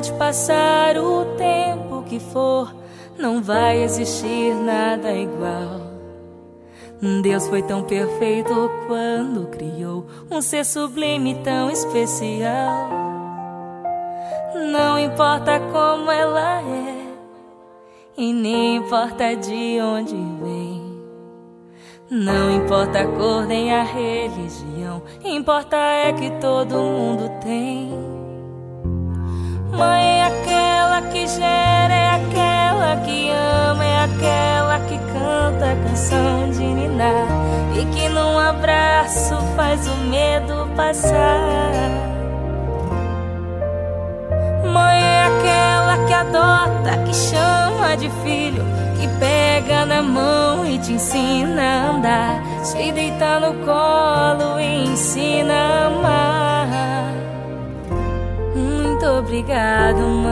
Pode passar o tempo que for, não vai existir nada igual. Deus foi tão perfeito quando criou um ser sublime tão especial. Não importa como ela é, e nem importa de onde vem. Não importa a cor nem a religião, importa é que todo mundo tem. Mãe é aquela que gera, é aquela que ama, é aquela que canta a canção de Niná e que num abraço faz o medo passar. Adota, que chama de filho, que pega na mão e te ensina a andar, te deita no colo e ensina a amar. Muito obrigado, mãe.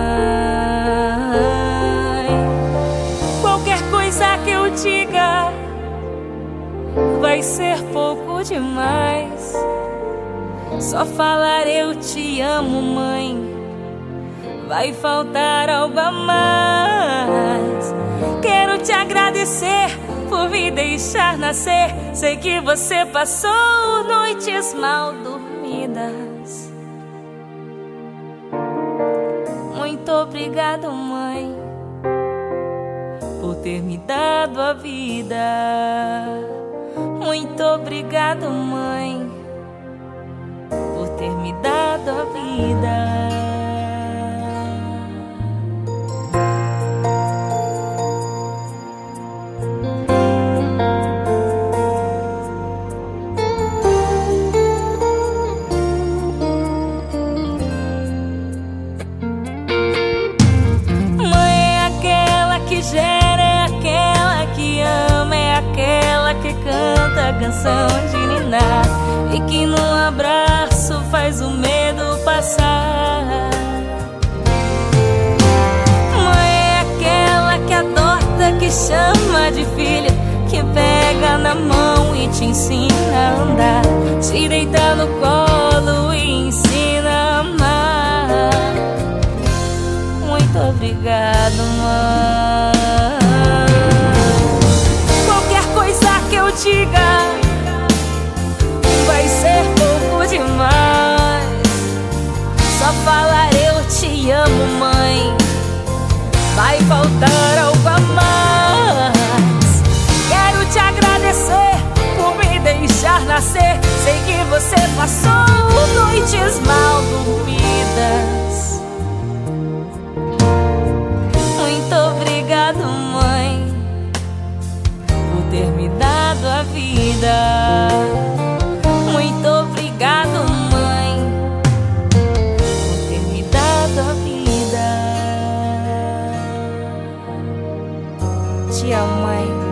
Qualquer coisa que eu diga vai ser pouco demais. Só falar eu te amo, mãe. Vai faltar algo a mais. Quero te agradecer por me deixar nascer. Sei que você passou noites mal dormidas. Muito obrigado, mãe, por ter me dado a vida. Muito obrigado, mãe, por ter me dado a vida. Canção de Niná e que num abraço faz o medo passar. Mãe é aquela que adota, que chama de filha, que pega na mão e te ensina a andar, te deita no colo noites mal dormidas. Muito obrigado, mãe, por ter me dado a vida. Muito obrigado, mãe, por ter me dado a vida. Te amo, mãe.